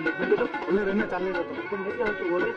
तुम रहे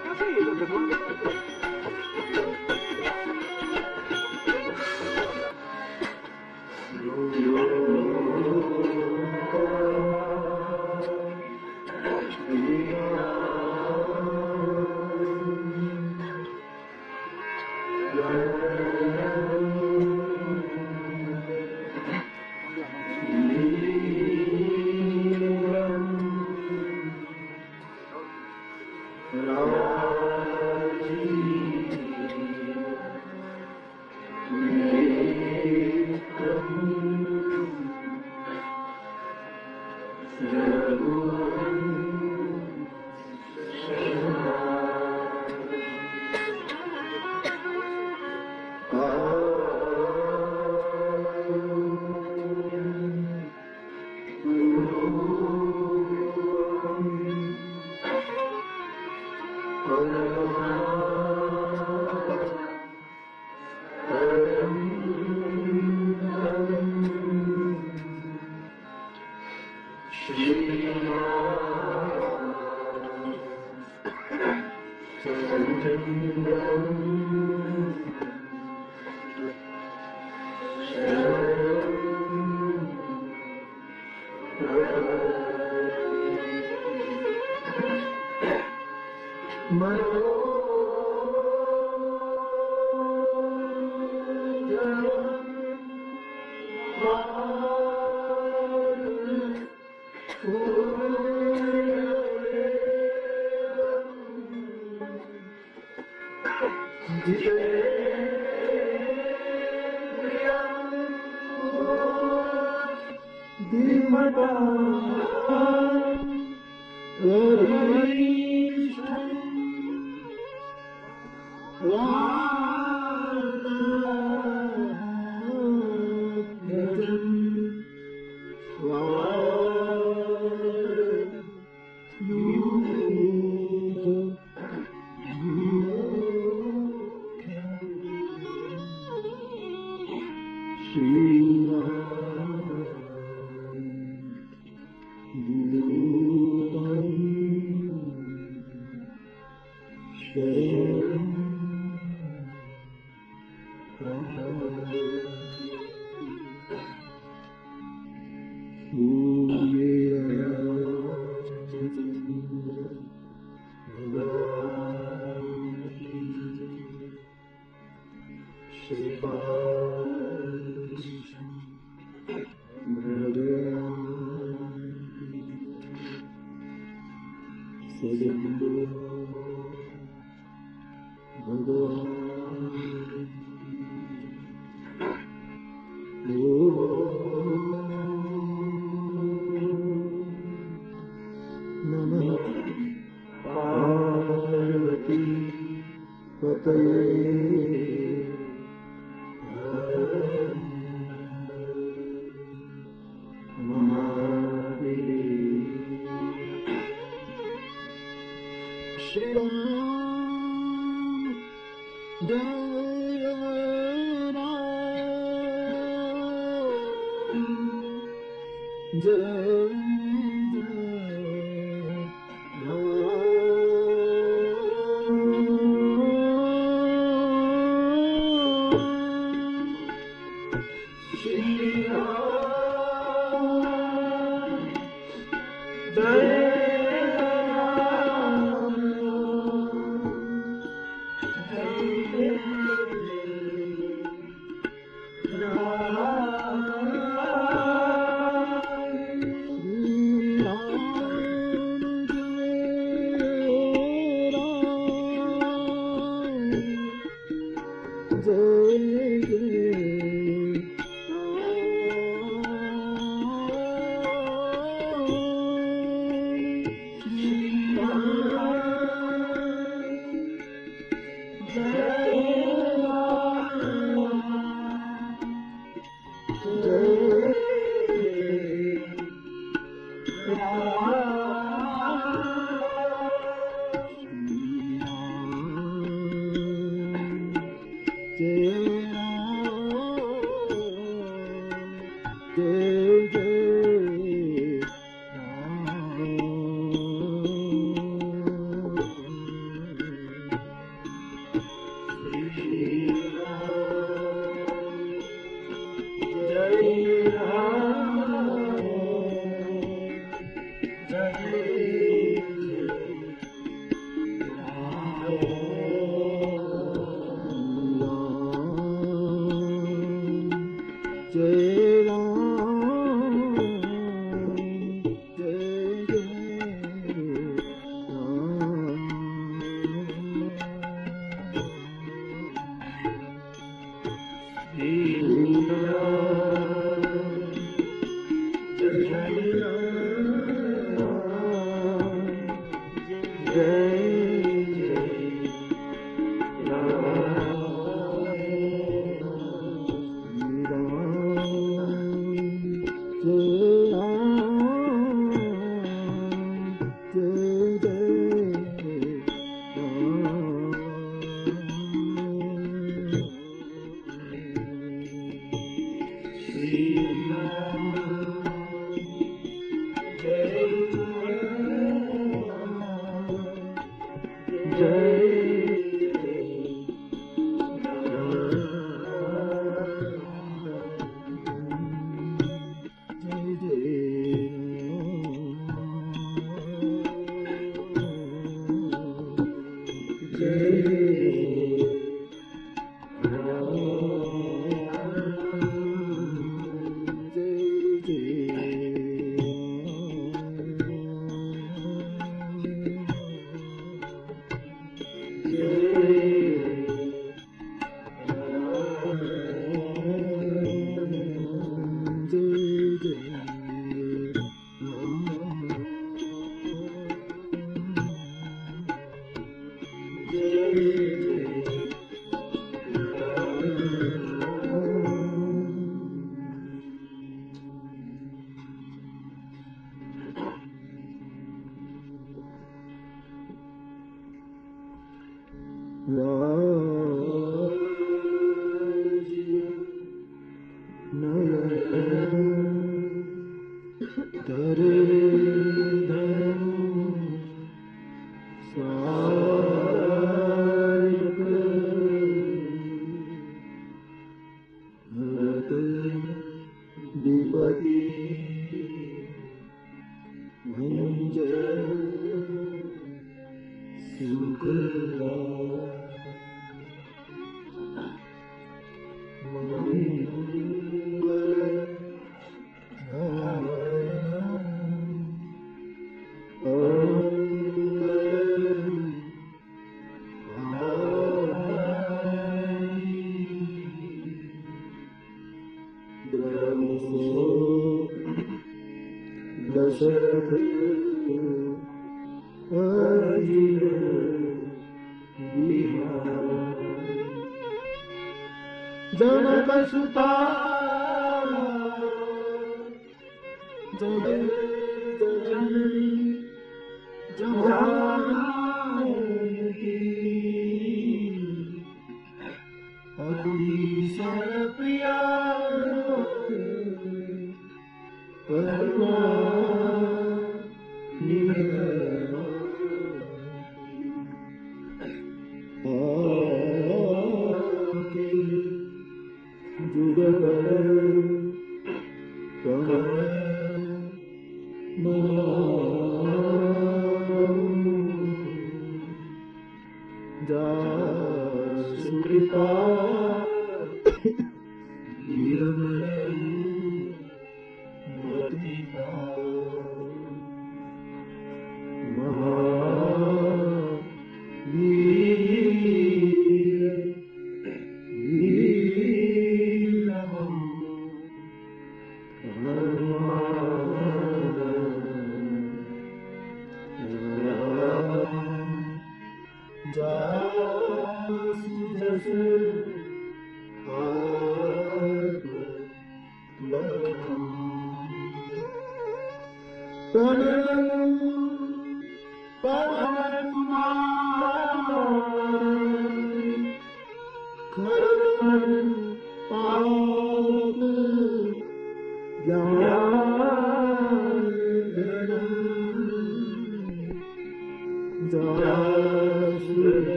करुणा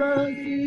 love you.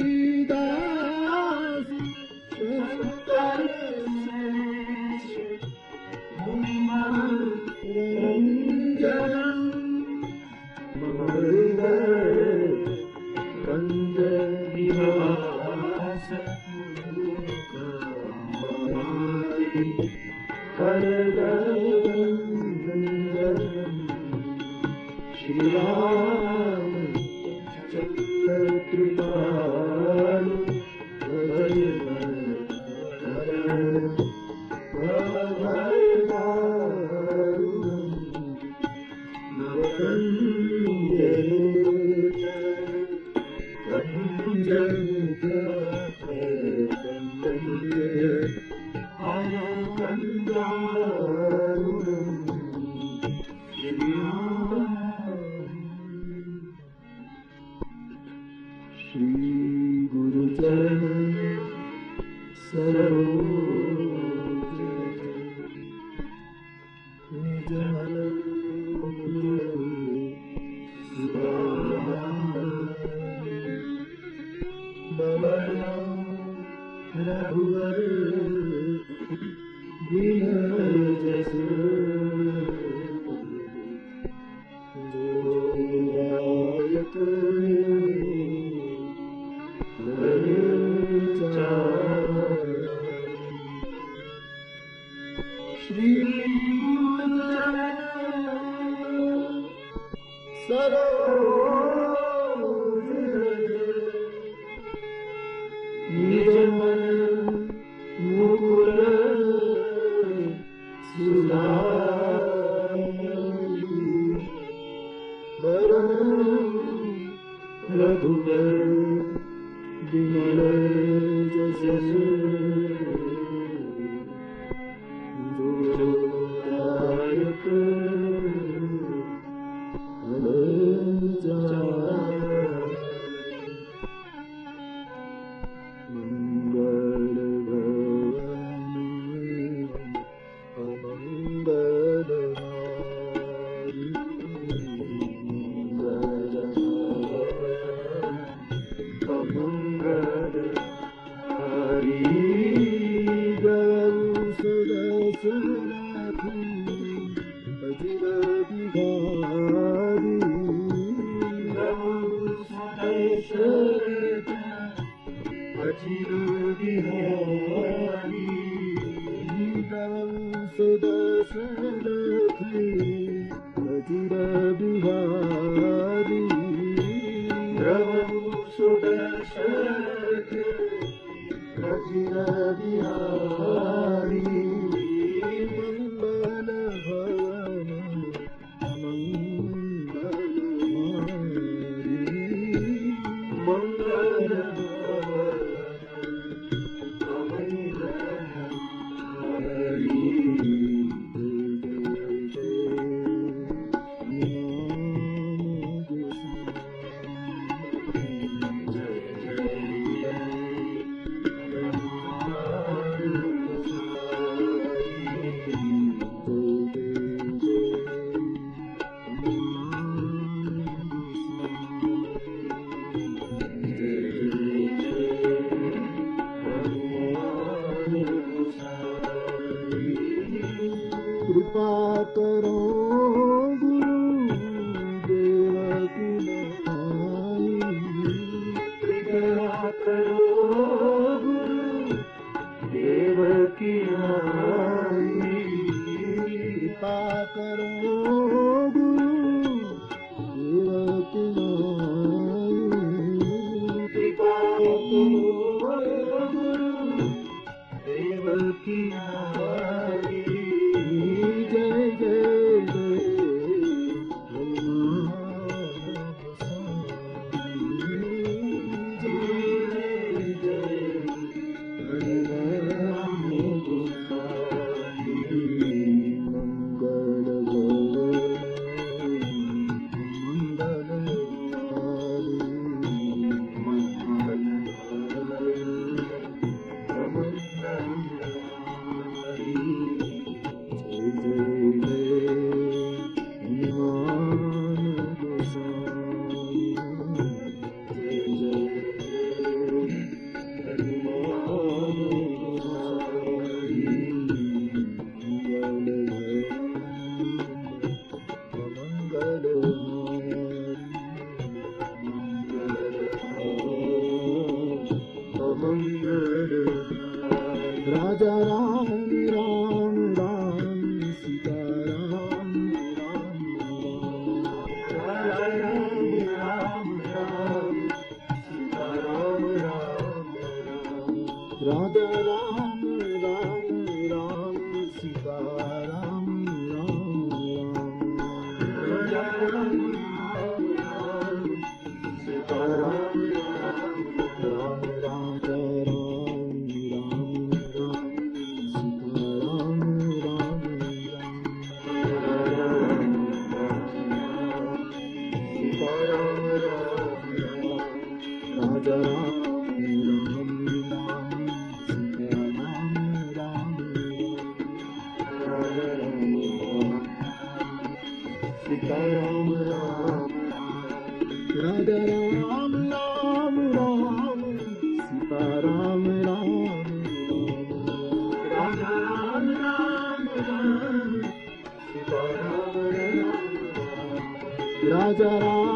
राजा राम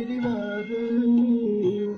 गिरिवर शिव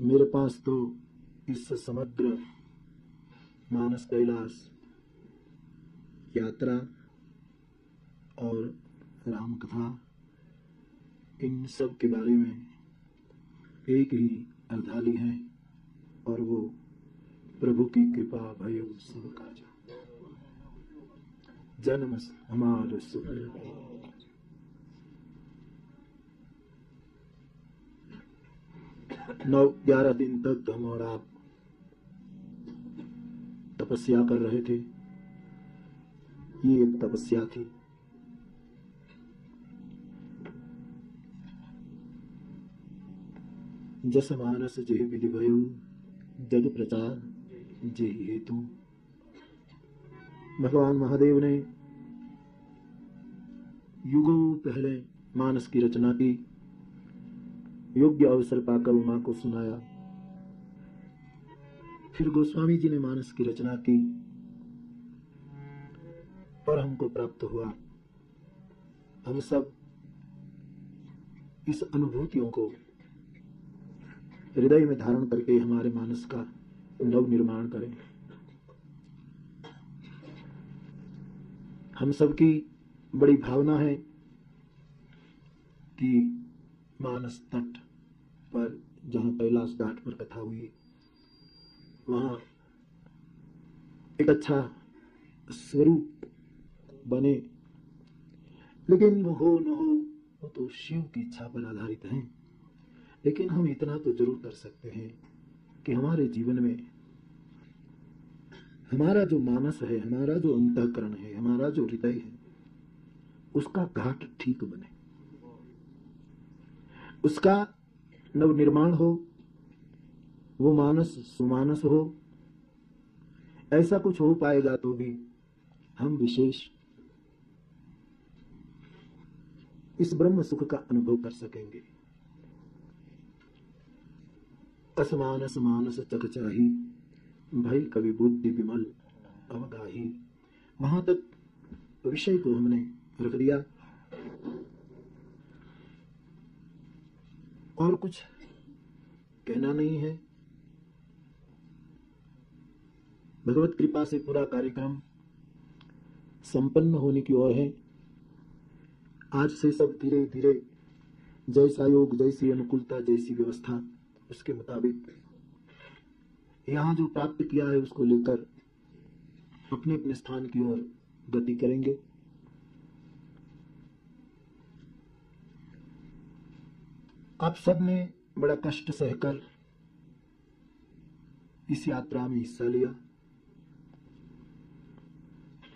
मेरे पास तो इस समग्र मानस कैलाश यात्रा और राम कथा इन सब के बारे में एक ही अर्धाली है और वो प्रभु की कृपा भय सब काज जन्म हमारे सुख। नौ ग्यारह दिन तक हम और आप तपस्या कर रहे थे। ये एक तपस्या थी। जस मानस जय विधि जग प्रचार जय हेतु। भगवान महादेव ने युगों पहले मानस की रचना की। योग्य अवसर पाकर उमा को सुनाया। फिर गोस्वामी जी ने मानस की रचना की। और हमको प्राप्त हुआ, हम सब इस अनुभूतियों को हृदय में धारण करके हमारे मानस का नव निर्माण करें। हम सबकी बड़ी भावना है कि मानस तट पर जहाँ कैलाश घाट पर कथा हुई, वहाँ एक अच्छा स्वरूप बने। लेकिन हो, न हो, वो तो शिव की इच्छा पर आधारित है। लेकिन हम इतना तो ज़रूर कर सकते हैं कि हमारे जीवन में हमारा जो मानस है, हमारा जो अंतकरण है, हमारा जो हृदय है, उसका घाट ठीक बने। उसका नव निर्माण हो, वो मानस, सुमानस हो, ऐसा कुछ हो पाएगा तो भी हम विशेष इस ब्रह्म सुख का अनुभव कर सकेंगे। असमानस मानस चकचाही भई कवि बुद्धि विमल अवगाही। वहाँ तक विषय को हमने रख दिया। और कुछ कहना नहीं है। भगवत कृपा से पूरा कार्यक्रम संपन्न होने की ओर है। आज से सब धीरे धीरे जैसा योग, जैसी अनुकूलता, जैसी व्यवस्था उसके मुताबिक यहाँ जो प्राप्त किया है उसको लेकर अपने अपने स्थान की ओर गति करेंगे। आप सबने बड़ा कष्ट सहकर इस यात्रा में हिस्सा लिया।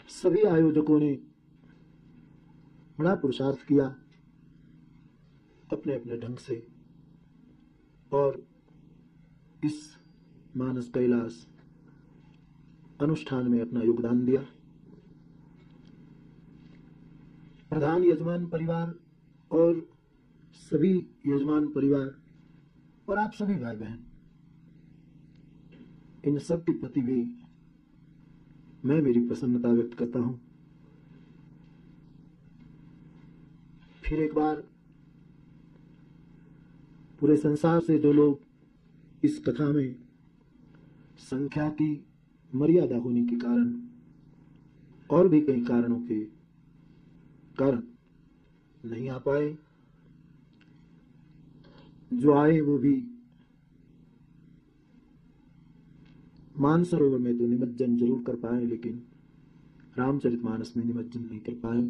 सभी आयोजकों ने बड़ा पुरुषार्थ किया अपने अपने ढंग से और इस मानस कैलाश अनुष्ठान में अपना योगदान दिया। प्रधान यजमान परिवार और सभी यजमान परिवार और आप सभी भाई बहन इन सब के प्रति भी मैं मेरी प्रसन्नता व्यक्त करता हूँ। फिर एक बार पूरे संसार से जो लोग इस कथा में संख्या की मर्यादा होने के कारण और भी कई कारणों के कारण नहीं आ पाए जो आए वो भी मानसरोवर में तो निमज्जन ज़रूर कर पाए, लेकिन रामचरितमानस में निमज्जन नहीं कर पाए।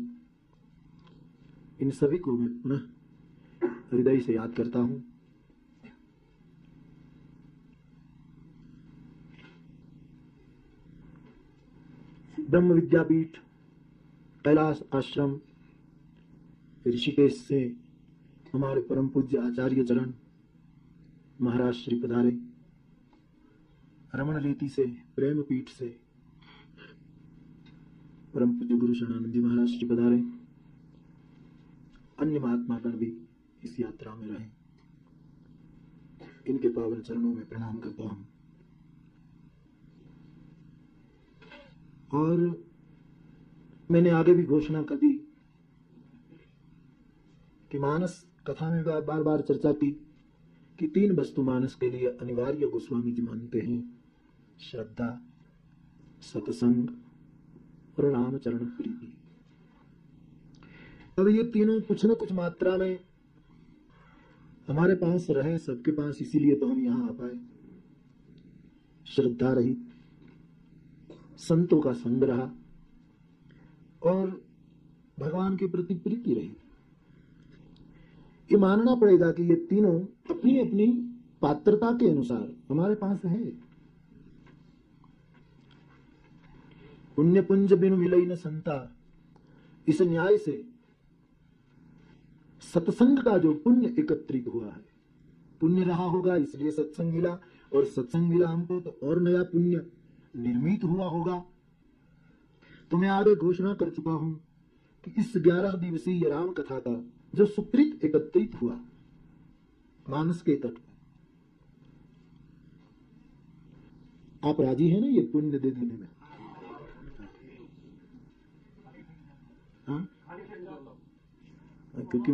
इन सभी को मैं पुनः हृदय से याद करता हूँ। ब्रह्म विद्यापीठ, कैलाश आश्रम, ऋषिकेश से हमारे परम पूज्य आचार्य चरण, महाराज श्री पधारे। रमण रीति से, प्रेम पीठ से, परम पूज्य गुरु शरणानंद महाराज श्री पधारे। अन्य महात्मा गण भी इस यात्रा में रहे। इनके पावन चरणों में प्रणाम करता हूँ। और मैंने आगे भी घोषणा कर दी कि मानस कथा में बार बार चर्चा की कि तीन वस्तु मानस के लिए अनिवार्य गोस्वामी जी मानते हैं। श्रद्धा, सत्संग और रामचरण प्रीति। अब ये तीनों कुछ न कुछ मात्रा में हमारे पास रहे, सबके पास, इसीलिए तो हम यहाँ आ पाए। श्रद्धा रही, संतों का संग रहा और भगवान के प्रति प्रीति रही। ये मानना पड़ेगा कि ये तीनों अपनी अपनी पात्रता के अनुसार हमारे पास है। पुण्य पुंज बिनु मिलई न संता, इस न्याय से सत्संग का जो पुण्य एकत्रित हुआ है, पुण्य रहा होगा, इसलिए सत्संग मिला, और सत्संग मिला हमको तो और नया पुण्य निर्मित हुआ होगा। तो मैं आगे घोषणा कर चुका हूँ कि इस ग्यारह दिवसीय राम कथा का जो सुकृत एकत्रित हुआ मानस के तट आप राज़ी हैं ना ये पुण्य दे देने में? हाँ? क्योंकि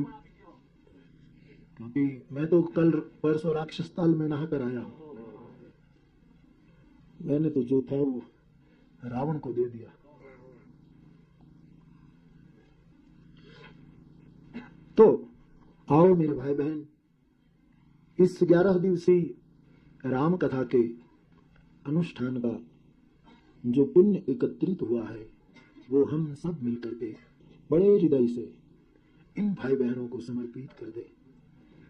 क्योंकि मैं तो कल परसों राक्षस ताल में नहा कर आया हूँ। मैंने तो जो था वो रावण को दे दिया। तो आओ मेरे भाई बहन इस ग्यारह दिवसीय राम कथा के अनुष्ठान का जो पुण्य एकत्रित हुआ है, वो हम सब मिलकर के बड़े हृदय से इन भाई बहनों को समर्पित कर दे।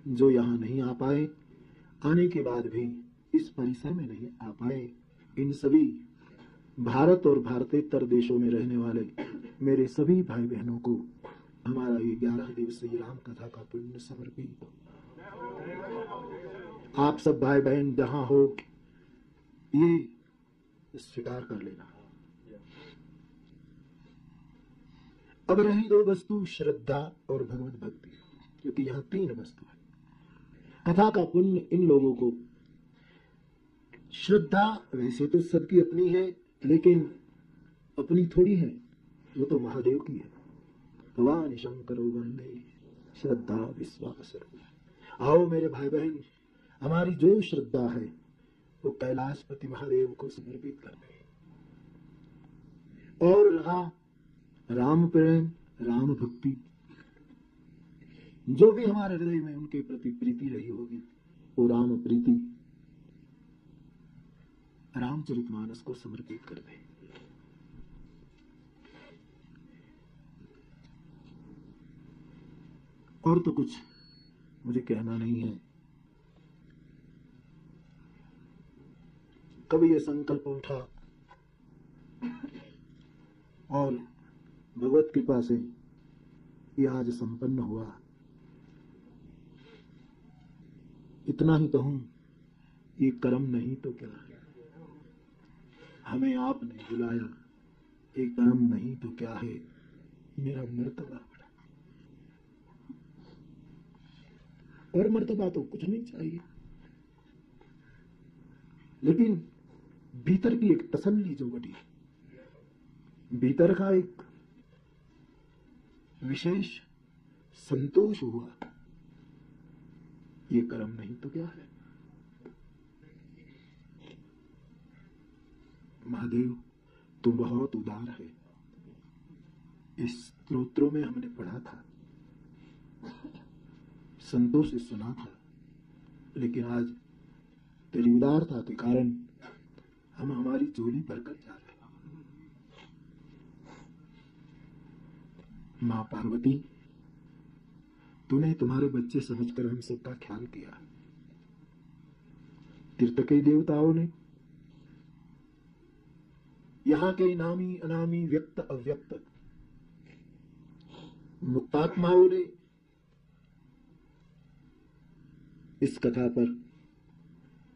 जो यहाँ नहीं आ पाए, आने के बाद भी इस परिसर में नहीं आ पाए, इन सभी भारत और भारतेतर देशों में रहने वाले मेरे सभी भाई बहनों को हमारा ये ग्यारह दिवसीय राम कथा का पुण्य समर्पित हो आप सब भाई बहन जहाँ हो, ये स्वीकार कर लेना। अब रही दो वस्तु, श्रद्धा और भगवत भक्ति, क्योंकि यहाँ तीन वस्तु है। कथा का पुण्य इन लोगों को। श्रद्धा वैसे तो सबकी अपनी है, लेकिन अपनी थोड़ी है, वो तो महादेव की है। भगवान शंकर वंदे श्रद्धा, विश्वास आओ मेरे भाई बहन हमारी जो श्रद्धा है, वो कैलाशपति महादेव को समर्पित कर दे। और रहा राम प्रेम, राम भक्ति। जो भी हमारे हृदय में उनके प्रति प्रीति रही होगी, वो राम प्रीति, रामचरितमानस को समर्पित कर दे। और तो कुछ मुझे कहना नहीं है। कभी ये संकल्प उठा और भगवत कृपा से ये आज संपन्न हुआ। इतना ही कहूँ, ये कर्म नहीं तो क्या? हमें आपने बुलाया, ये कर्म नहीं तो क्या है? मेरा मर्तबा और मर्तबा तो कुछ नहीं चाहिए। लेकिन भीतर की एक तसल्ली जो बटी भीतर का एक विशेष संतोष हुआ, ये कर्म नहीं तो क्या है? महादेव, तू बहुत उदार है। इस स्त्रोत्रों में हमने पढ़ा था। संतोष सुना था। लेकिन आज तेरी उदारता के कारण हम हमारी झोली भरकर जा रहे माँ पार्वती, तूने तुम्हारे बच्चे समझकर हम सबका ख्याल किया। तीर्थ के देवताओं ने यहाँ के इनामी अनामी व्यक्त अव्यक्त मुक्तात्माओं ने इस कथा पर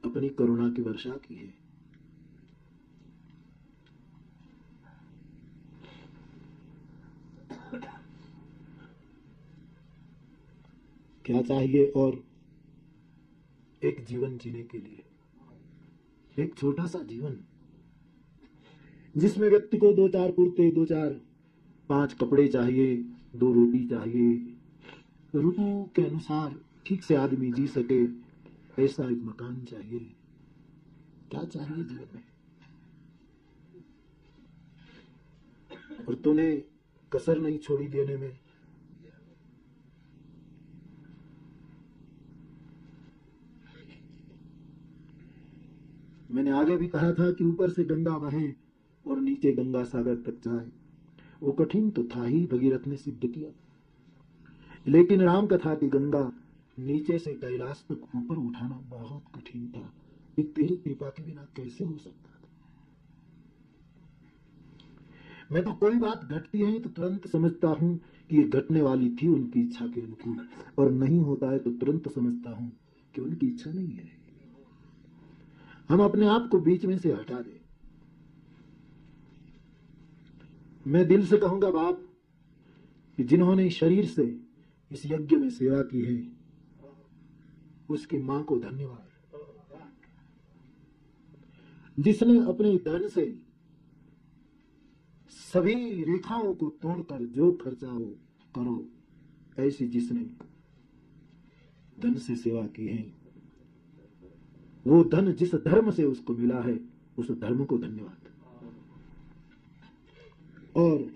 अपनी करुणा की वर्षा की है। क्या चाहिए और एक जीवन जीने के लिए? एक छोटा सा जीवन, जिसमें व्यक्ति को दो चार कुर्ते, दो चार पाँच कपड़े चाहिए, दो रोटी चाहिए। ऋतु के अनुसार ठीक से आदमी जी सके, ऐसा एक मकान चाहिए। क्या चाहिए जीवन में? और तूने कसर नहीं छोड़ी देने में? मैंने आगे भी कहा था कि ऊपर से गंगा बहे और नीचे गंगा सागर तक जाए। वो कठिन तो था ही, भगीरथ ने सिद्ध किया। लेकिन राम कथा की गंगा नीचे से कैलाश तक ऊपर उठाना बहुत कठिन था। ये तेरी कृपा के बिना कैसे हो सकता मैं तो कोई बात घटती है तो तुरंत समझता हूँ कि ये घटने वाली थी उनकी इच्छा के अनुकूल। और नहीं होता है तो तुरंत समझता हूँ कि उनकी इच्छा नहीं है। हम अपने आप को बीच में से हटा दें। मैं दिल से कहूँगा बाप, कि जिन्होंने शरीर से इस यज्ञ में सेवा की है उसकी माँ को धन्यवाद। जिसने अपने धन से सभी रेखाओं को तोड़कर जो खर्चा हो, करो, ऐसी जिसने धन से सेवा की है। वो धन जिस धर्म से उसको मिला है, उस धर्म को धन्यवाद। और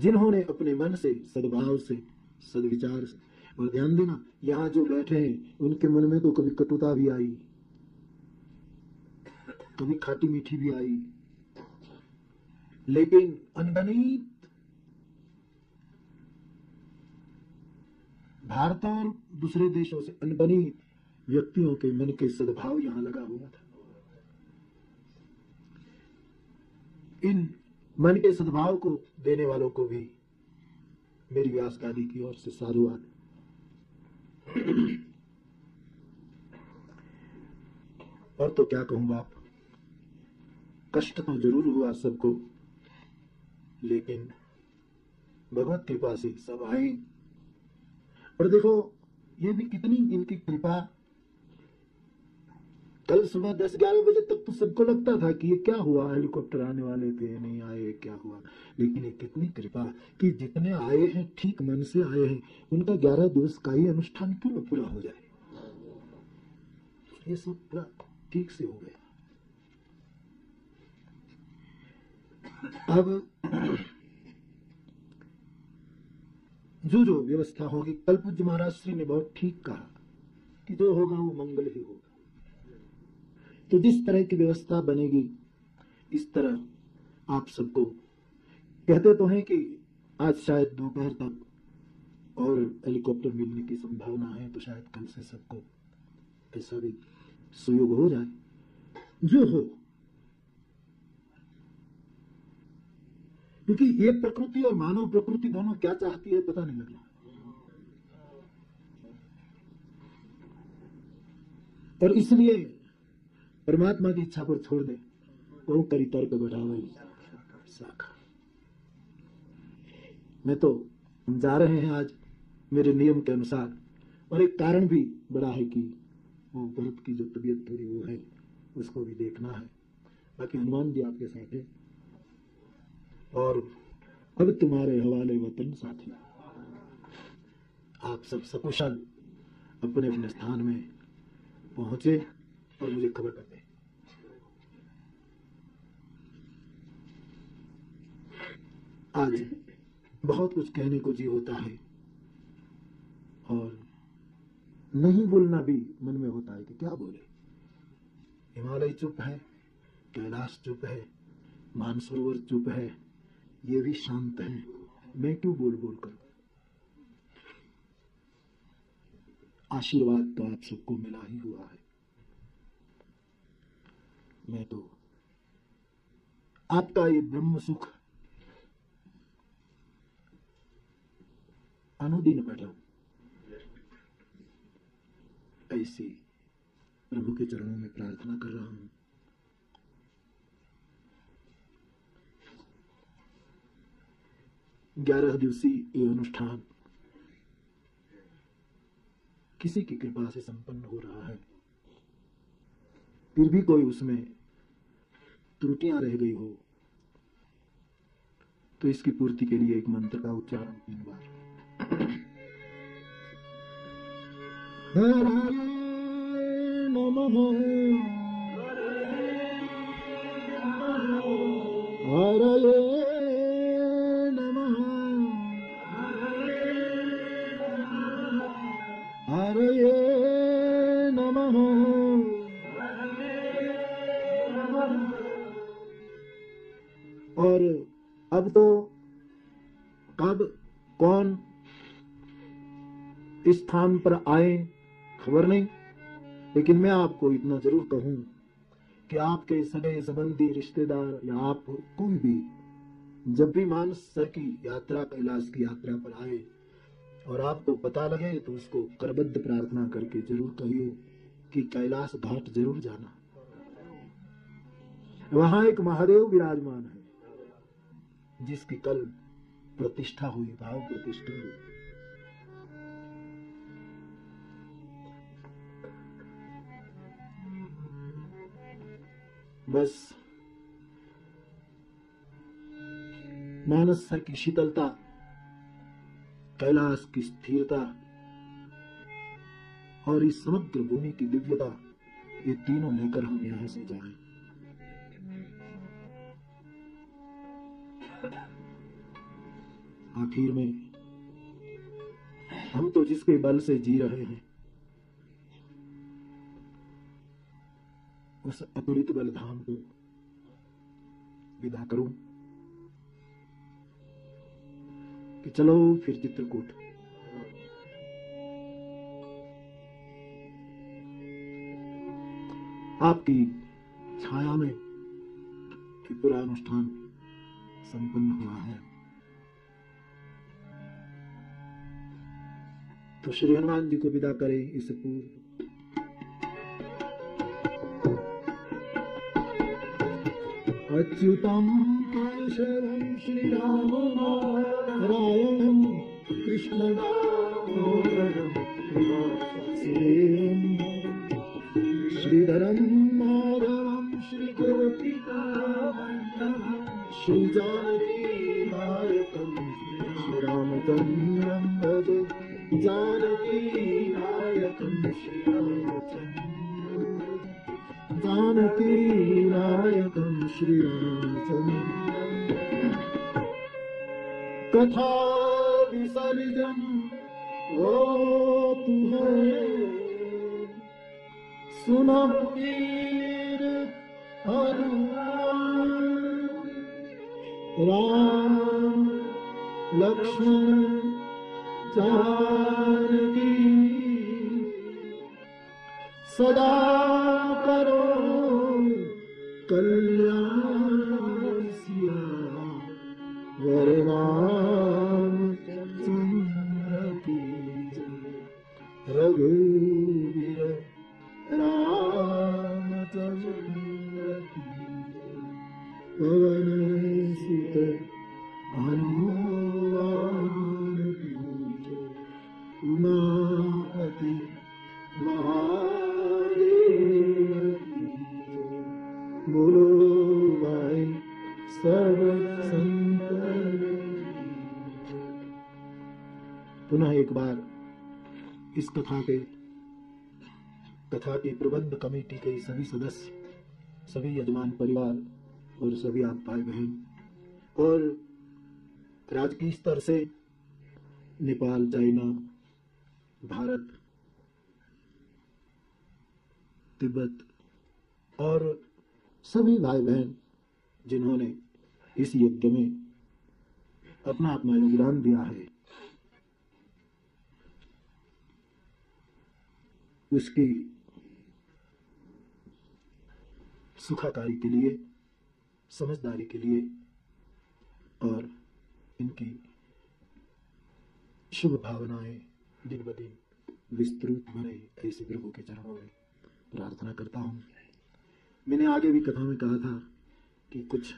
जिन्होंने अपने मन से, सद्भाव से, सदविचार से और ध्यान देना, यहाँ जो बैठे हैं, उनके मन में तो कभी कटुता भी आई। कभी खाटी मीठी भी आई। लेकिन अनगणित भारत और दूसरे देशों से अनगणित व्यक्तियों के मन के सद्भाव यहाँ लगा हुआ था। इन मन के सद्भाव को देने वालों को भी मेरी व्यास दादी की ओर से साधुवाद और तो क्या कहूँ बाप कष्ट तो ज़रूर हुआ सबको, लेकिन भगवत कृपा से सब आए। और देखो, ये भी कितनी इनकी कृपा कल सुबह दस ग्यारह बजे तक तो सबको लगता था कि ये क्या हुआ? हेलीकॉप्टर आने वाले थे, नहीं आए, क्या हुआ? लेकिन ये कितनी कृपा कि जितने आए हैं, ठीक मन से आए हैं, उनका ग्यारह दिवस का ही अनुष्ठान क्यों न पूरा हो जाए? ये सब पूरा ठीक से हो गया। अब जो जो व्यवस्था होगी कल पूज्य महाराज श्री ने बहुत ठीक कहा कि जो होगा वो मंगल ही होगा। तो जिस तरह की व्यवस्था बनेगी, इस तरह आप सबको कहते तो हैं कि आज शायद दोपहर तक और हेलीकॉप्टर मिलने की संभावना है तो शायद कल से सबको ऐसा भी सुयोग हो जाए। जो हो। क्योंकि ये प्रकृति और मानव प्रकृति दोनों क्या चाहती है, पता नहीं लग रहा और इसलिए परमात्मा की इच्छा पर छोड़ दे। वो करी तर्क बढ़ावे शाखा मैं तो हम जा रहे हैं आज मेरे नियम के अनुसार, और एक कारण भी बड़ा है कि वो भरत की जो तबीयत थोड़ी वो है, उसको भी देखना है। बाकी हनुमान जी आपके साथ है। और अब तुम्हारे हवाले वतन साथी। आप सब सकुशल अपने अपने स्थान में पहुँचे। और मुझे खबर कर दें। आज बहुत कुछ कहने को जी होता है और नहीं बोलना भी मन में होता है कि क्या बोले। हिमालय चुप है, कैलाश चुप है, मानसरोवर चुप है, ये भी शांत है। मैं क्यों बोल बोल कर? आशीर्वाद तो आप सबको मिला ही हुआ है। मैं तो आपका ये ब्रह्म सुख अनुदिन बैठा ऐसे प्रभु के चरणों में प्रार्थना कर रहा हूँ ग्यारह दिवसीय ये अनुष्ठान किसी की कृपा से संपन्न हो रहा है फिर भी कोई उसमें त्रुटियाँ रह गई हो तो इसकी पूर्ति के लिए एक मंत्र का उच्चारण तीन बार। नमः। हरे अब तो कब, कौन इस स्थान पर आए, खबर नहीं। लेकिन मैं आपको इतना ज़रूर कहूँ कि आपके सगे संबंधी रिश्तेदार या आप कोई भी, जब भी मानस सर की यात्रा कैलाश की यात्रा पर आए और आपको पता लगे तो उसको करबद्ध प्रार्थना करके ज़रूर कहियो कि कैलाश घाट ज़रूर जाना। वहाँ एक महादेव विराजमान है। जिसकी कल प्रतिष्ठा हुई, भाव प्रतिष्ठा हुई। बस, मानस की शीतलता, कैलाश की स्थिरता, और इस समग्र भूमि की दिव्यता, ये तीनों लेकर हम यहाँ से जाएँ। आखिर में हम तो जिसके बल से जी रहे हैं, उस अतुलित बलधाम को विदा करूँ कि चलो फिर चित्रकूट। आपकी छाया में ये पूरा अनुष्ठान संपन्न हुआ है। तो श्री हनुमान जी को विदा करें इस पूर्व केशवं श्रीरामनारायणं कृष्णदामोदरं श्रीधरं माधवं श्रीगोपिकावल्लभं श्रीजानकीनायकं श्रीरामचन्द्रं कथा विसर्जन वो तुम्हें सुनब वीर राम लक्ष्मण जानकी सदा करो कल्याण। इस कथा के कथा की प्रबंध कमेटी के सभी सदस्य, सभी यजमान परिवार और सभी आप भाई बहन और राजकीय स्तर से नेपाल, चाइना, भारत, तिब्बत और सभी भाई बहन जिन्होंने इस यज्ञ में अपना अपना योगदान दिया है। उसकी सुखाकारी के लिए, समझदारी के लिए और इनकी शुभ भावनाएँ दिन ब दिन विस्तृत बने ऐसे प्रभु के चरणों में प्रार्थना करता हूँ। मैंने आगे भी कथा में कहा था कि कुछ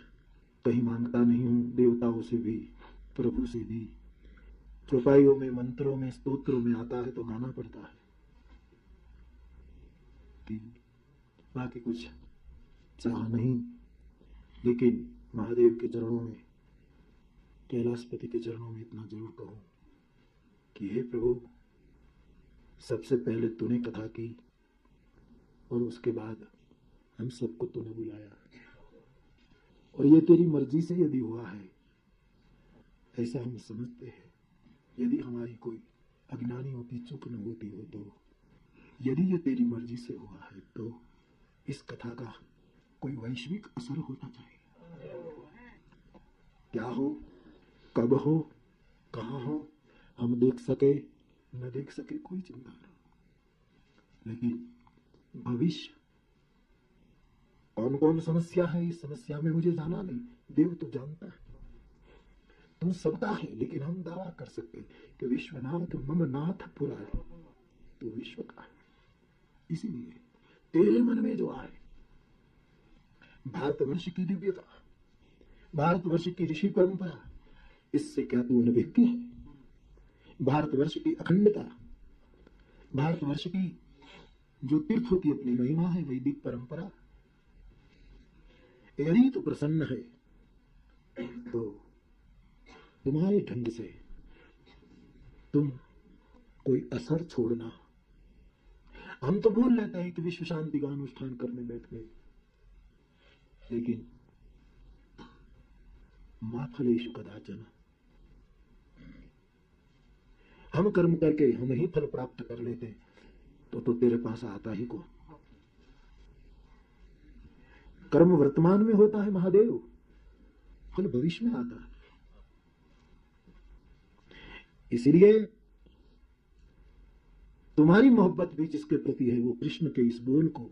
कहीं माँगता नहीं हूँ, देवताओं से भी, प्रभु से भी। चौपाइयों में, मंत्रों में, स्तोत्रों में आता है तो गाना पड़ता है। कि बाकी कुछ चाह नहीं। लेकिन महादेव के चरणों में, कैलाशपति के चरणों में इतना ज़रूर कहूँ कि हे प्रभु, सबसे पहले तूने कथा की और उसके बाद हम सबको तूने बुलाया। और ये तेरी मर्ज़ी से यदि हुआ है, ऐसा हम समझते हैं। यदि हमारी कोई अज्ञानी होती चुप न होती हो तो यदि ये तेरी मर्ज़ी से हुआ है तो इस कथा का कोई वैश्विक असर होना चाहिए क्या हो? कब हो? कहाँ हो? हम देख सके, न देख सके कोई चिंता नहीं लेकिन भविष्य कौन कौन समस्या है? इस समस्या में मुझे जाना नहीं। देव तो जानता है। तुम सबका है, लेकिन हम दावा कर सकते कि विश्वनाथ मम नाथ पुरारी। तू विश्व का है। इसीलिए तेरे मन में जो आए, भारतवर्ष की दिव्यता, भारतवर्ष की ऋषि परंपरा, इससे क्या तू अनभिज्ञ है? भारतवर्ष की अखंडता, भारतवर्ष की जो तीर्थों की अपनी महिमा है वैदिक परंपरा। यदि तो प्रसन्न है तो तुम्हारे ढंग से तुम कोई असर छोड़ना हम तो भूल लेते हैं कि विश्व शांति का अनुष्ठान करने बैठ गए। लेकिन माफलेश कदाचन। हम कर्म करके हम ही फल प्राप्त कर लेते तो तो तेरे पास आता ही को कर्म वर्तमान में होता है, महादेव। फल भविष्य में आता है। इसलिए तुम्हारी मोहब्बत भी जिसके प्रति है वो कृष्ण के इस बोल को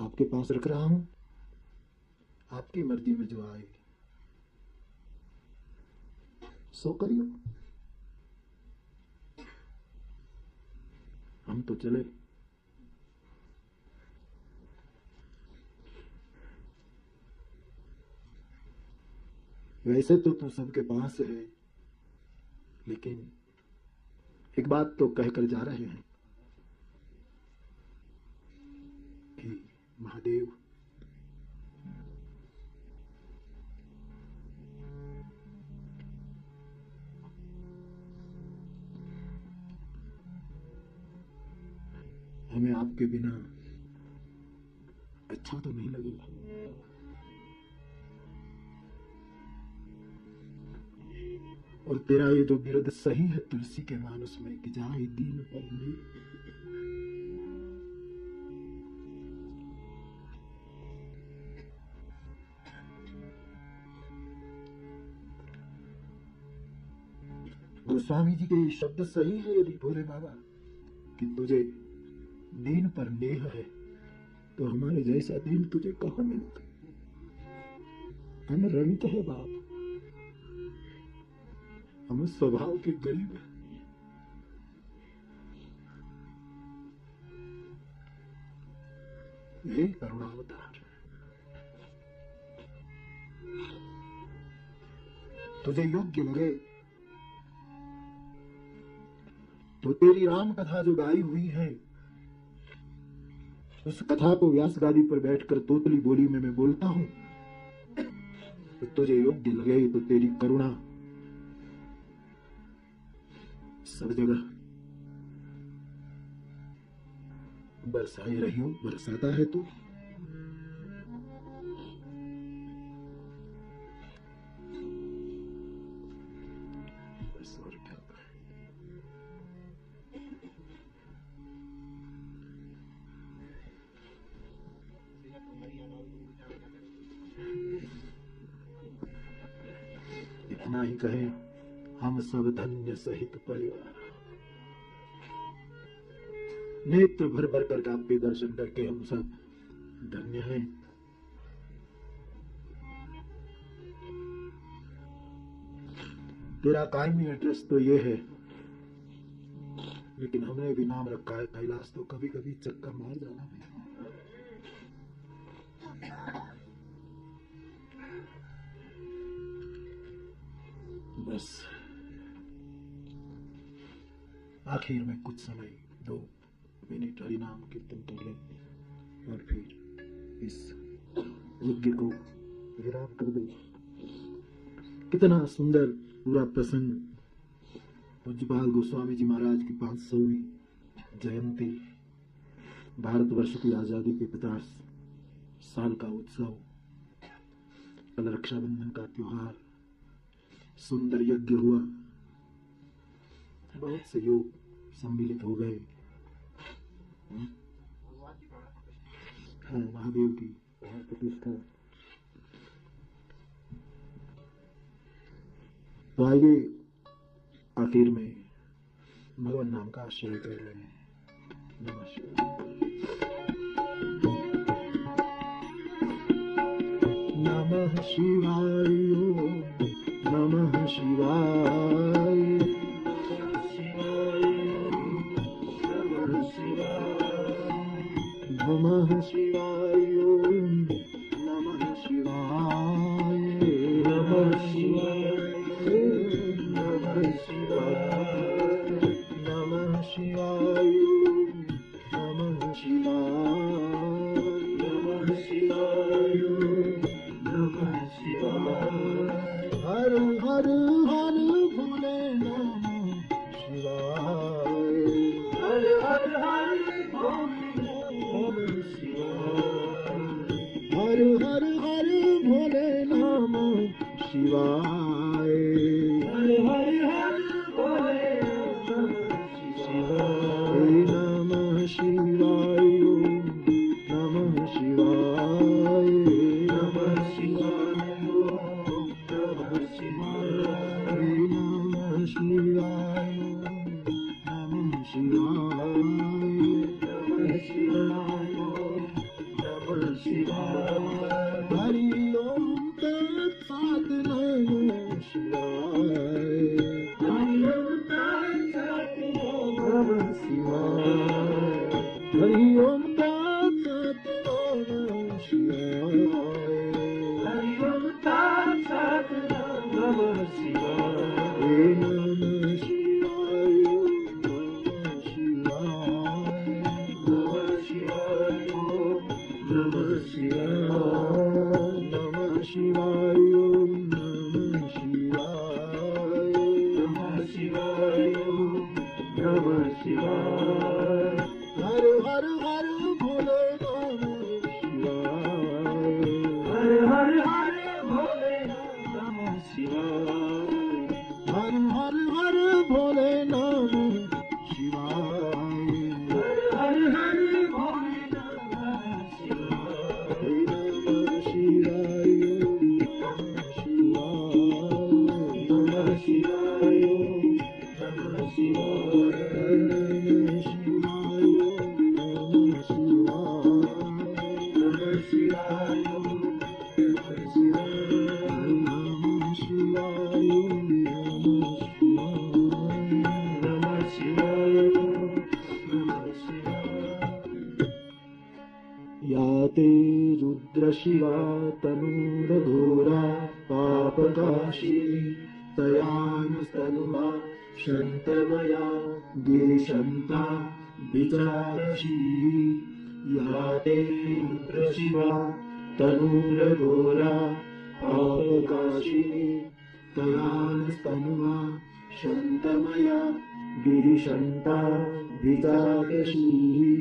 आपके पास रख रहा हूँ। आपकी मर्ज़ी में जो आए। सो करियो। हम तो चले। वैसे तो तू सबके पास है, लेकिन एक बात तो कहकर जा रहे हैं कि महादेव, हमें आपके बिना अच्छा तो नहीं लगेगा। और तेरा ये जो विरोध सही है, तुलसी के मानस में कि जाए दीन पर नहीं गोस्वामी जी के ये शब्द सही है यदि भोले बाबा, कि तुझे दीन पर नेह है तो हमारे जैसा दीन तुझे कहा मिलता? हम रणित है बाप। हम स्वभाव के गरीब करुणावतार। तुझे योग्य लगे। तो तेरी राम कथा जो गाई हुई है, उस कथा को व्यास गादी पर बैठकर तोतली बोली में मैं बोलता हूँ। तो तुझे योग्य लगे तो तेरी करुणा सब जगह। बरसाए रही हूँ बरसाता है तू। सब धन्य सहित परिवार नेत्र भर भर कर आपके दर्शन करके हम सब धन्य हैं। तेरा कायमी एड्रेस तो ये है, लेकिन हमने भी नाम रखा है, कैलाश तो कभी कभी चक्कर मार जाना है बस। आखिर में कुछ समय, दो मिनट हरि नाम कीर्तन कर ले और फिर इस यज्ञ को विराम कर दे। कितना सुंदर पूरा प्रसंग। पूज्यपाल गोस्वामी जी महाराज की पाँच सौवीं जयंती, भारतवर्ष की आज़ादी के पचास साल का उत्सव, कल रक्षाबंधन का त्योहार, सुंदर यज्ञ हुआ। बहुत से योग सम्मिलित हो गए? हाँ महादेव की प्रतिष्ठा। तो आइए, आखिर में भगवान नाम का आश्रय कर रहे हैं। नमः शिवाय। नमः शिवाय। नमः शिवाय। नमः शिवाय। नमः शिवाय। नमः शिवाय रुद्रशिवा तनूरघोरा पापकाशिनी तयालस्तनुवा शन्तमया गिरिशन्ता गिरिशन्ताकशीलि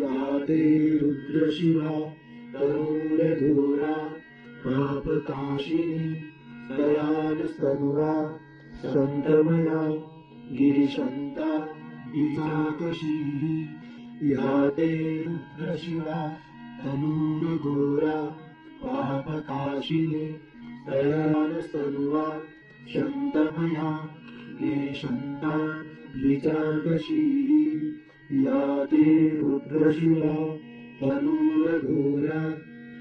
याते रुद्रशिवा तनूरघोरा पापकाशिनी तयानस्तनुरा शन्तमया गिरिशन्ता विसाकशीलि या ते रुद्रशिवा तनूरघोरा पापकाशिनी दयालस्तनुवा शन्तमया गिरिशन्ता विजातशीः या ते रुद्रशिवा तनूरघोरा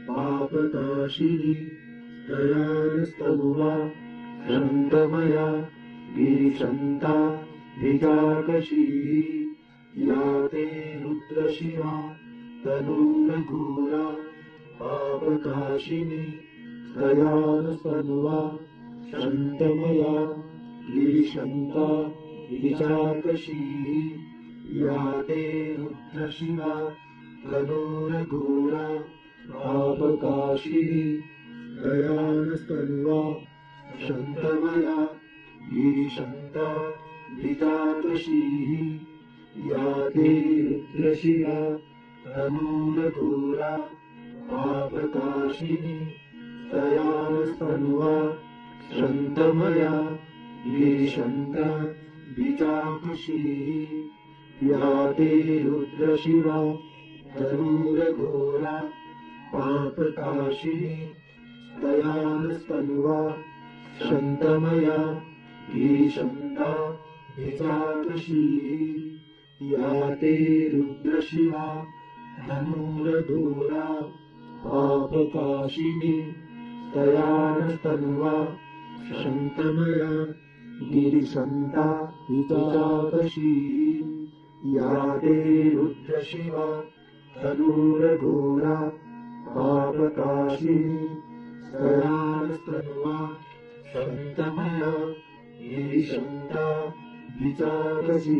पापकाशिनी दयालस्तनुवा शन्तमया गिरिशन्ता विजाकशीः या ते रुद्रशिवा तनूरघोरा पापकाशिनी दयालस्तनुवा शन्तमया गिरिशन्ता विजाकशीः या ते रुद्रशिवा तनूरघोरा पापकाशिनी दयालस्तनुवा शन्तमया गिरिशन्ता विजातशीः याते रुद्रशिवारूरघोरा पापकाशिनी स्तया स्तनुवा स्वन्तमया घ्रीषन्दा बिजाकशीः या ते रुद्रशिरा दरुघोरा पापकाशिनी शन्तमया सन्तमया घीषन्दा बिजाकशीः याते रुद्रशिवा धनुरधोरा पापकाशिनी स्तया नस्तन्वा शन्तमया गिरिसन्ता गिरिशन्ता विचादशी यातेरुद्रशिवा धनुरधोरा पापकाशिनि स्तयानस्तन्वा शन्तमया गिरिशन्ता विचादशी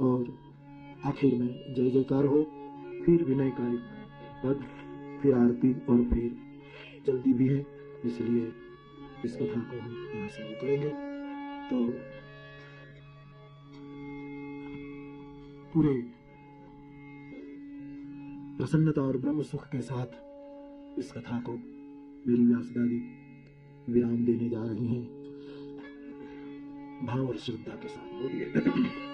और आखिर में जय जयकार हो, फिर विनय का एक पद, फिर आरती और फिर जल्दी भी है, इसलिए इस कथा को हम यहाँ से करेंगे तो पूरे प्रसन्नता और ब्रह्म सुख के साथ इस कथा को मेरी व्यास दादी विराम देने जा रही हैं। भाव और श्रद्धा के साथ बोलिए।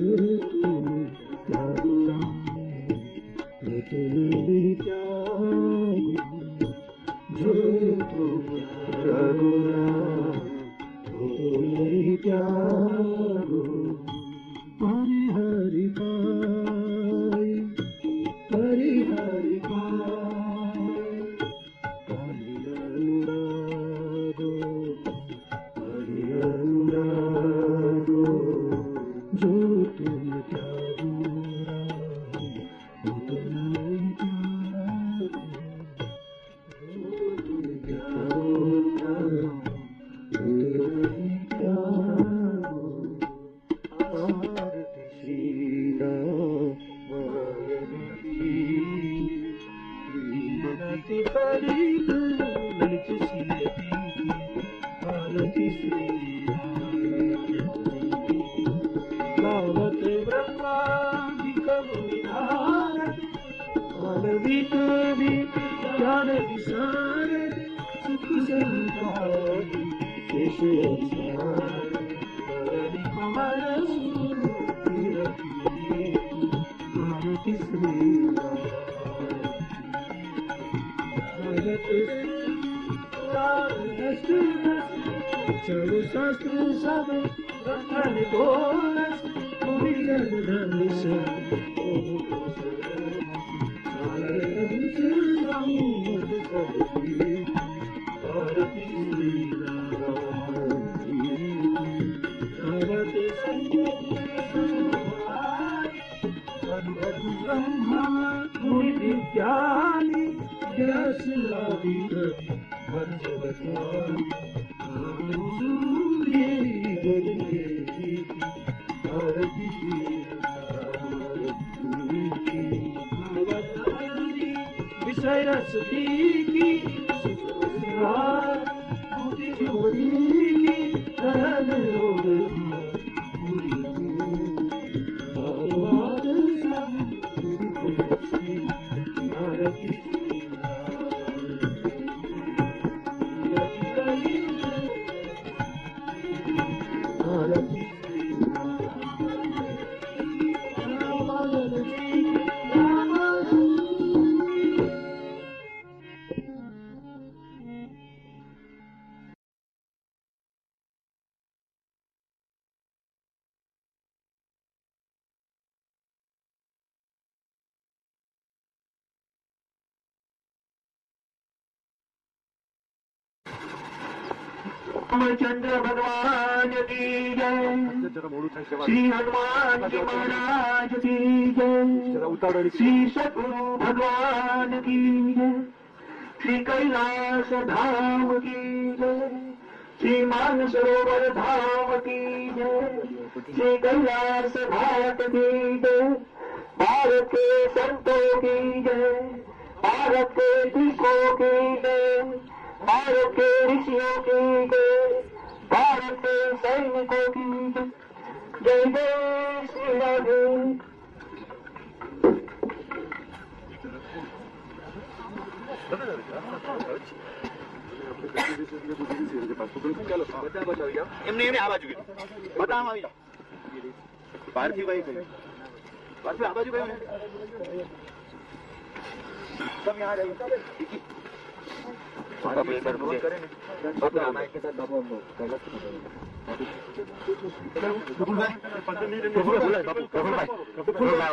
Mm-hmm. रामचंद्र भगवान की जय। श्री हनुमान जी महाराज की जय। श्री सद्गुरु भगवान की जय। श्री कैलाश धाम की जय। श्री मानसरोवर धाम की जय। श्री कैलाश घाट की जय। भारत के संतों की जय। भारत के सिखों की जय। भारत के ऋषियों की जय भारत के सैनिकों की जय जय जय श्री राधे એમને એમને આ બાજુ ગયું બતાવ આવી જાઓ પાર્થિવભાઈ ગયું પાર્થિવ આ બાજુ ગયું ને તમે यहाँ जाइए बापू एक बार मुझे बापू रामायण के साथ बापू हम कैलाश की प्रफुल्ल भाई प्रफुल्ल भाई बापू प्रफुल्ल भाई